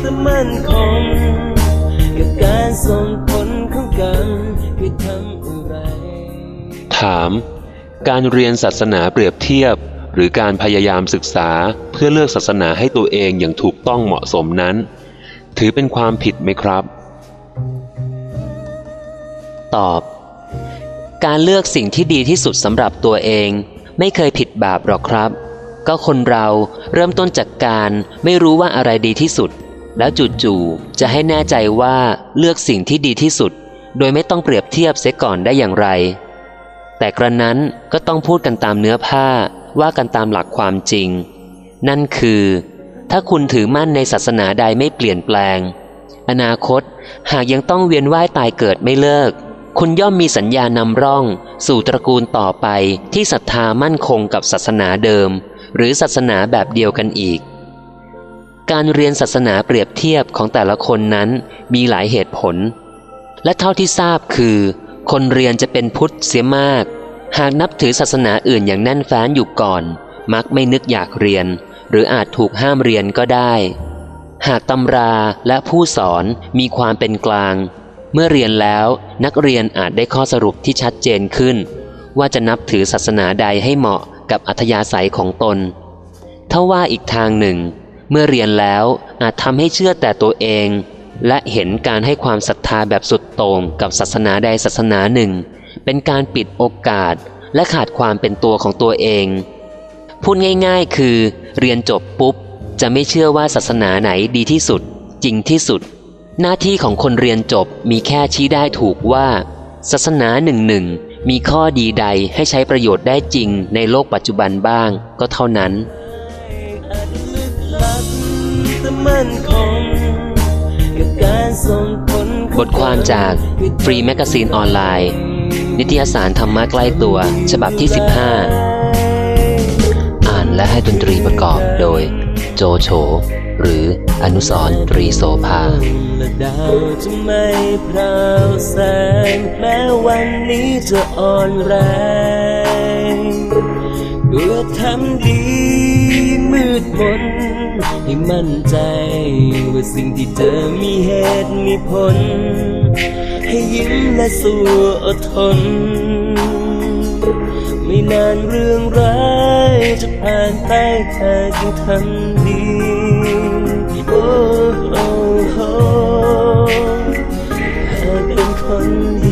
แต่มั่นคงกับการส่งผลของกันคือทำอะไร ถาม การเรียนศาสนาเปรียบเทียบ หรือการพยายามศึกษาเพื่อเลือกศาสนาให้ตัวเองอย่างถูกต้องเหมาะสมนั้น ถือเป็นความผิดไหมครับ ตอบ การเลือกสิ่งที่ดีที่สุดสำหรับตัวเอง ไม่เคยผิดบาปหรอกครับก็คนเราเริ่มต้นจากการไม่รู้ว่าอะไรดีที่สุด แล้วจู่ๆจะให้แน่ใจว่าเลือกสิ่งที่ดีที่สุด โดยไม่ต้องเปรียบเทียบเสียก่อนได้อย่างไร แต่กระนั้นก็ต้องพูดกันตามเนื้อผ้าว่ากันตามหลักความจริง นั่นคือ ถ้าคุณถือมั่นในศาสนาใดไม่เปลี่ยนแปลง อนาคตหากยังต้องเวียนว่ายตายเกิดไม่เลิก คุณย่อมมีสัญญานำร่อง สู่ตระกูลต่อไปที่ศรัทธามั่นคงกับศาสนาเดิม หรือศาสนาแบบเดียวกันอีก การเรียนศาสนาเปรียบเทียบของแต่ละคนนั้นมีหลายเหตุผล และเท่าที่ทราบคือ คนเรียนจะเป็นพุทธเสียมาก หากนับถือศาสนาอื่นอย่างแน่นแฟ้นอยู่ก่อน มักไม่นึกอยากเรียน หรืออาจถูกห้ามเรียนก็ได้ หากตำราและผู้สอนมีความเป็นกลาง เมื่อเรียนแล้วนักเรียนอาจได้ข้อสรุปที่ชัดเจนขึ้น ว่าจะนับถือศาสนาใดให้เหมาะกับอัธยาศัยของตนถ้าว่าอีกทางหนึ่ง เมื่อเรียนแล้วอาจทำให้เชื่อแต่ตัวเอง และเห็นการให้ความศรัทธาแบบสุดโต่งกับศาสนาใดศาสนาหนึ่ง เป็นการปิดโอกาสและขาดความเป็นตัวของตัวเอง พูดง่ายๆ คือ เรียนจบปุ๊บ จะไม่เชื่อว่าศาสนาไหนดีที่สุด จริงที่สุด หน้าที่ของคนเรียนจบมีแค่ชี้ได้ถูกว่า ศาสนาหนึ่งหนึ่งมีข้อดีใดให้ใช้ประโยชน์ได้จริงในโลกปัจจุบันบ้างก็เท่านั้น ลึกลับแต่มั่นคงกับการส่งผลบทความจาก free magazine online นิตยสารธรรมะใกล้ตัว ฉบับที่ 15 อ่านและให้ดนตรีประกอบโดย โจโฉหรืออนุสรตรีโสภาและดาวจะไม่พราวแสงแม้วันนี้จะอ่อนแรงตัวทำดี มืดมนให้มั่นใจ ว่าสิ่งที่เจอมีเหตุมีผล ให้ยิ้มและสู้อดทน ไม่นานเรื่องร้ายจะผ่านไปเธอจึงทำดีโอ้โอ้หากเป็นคน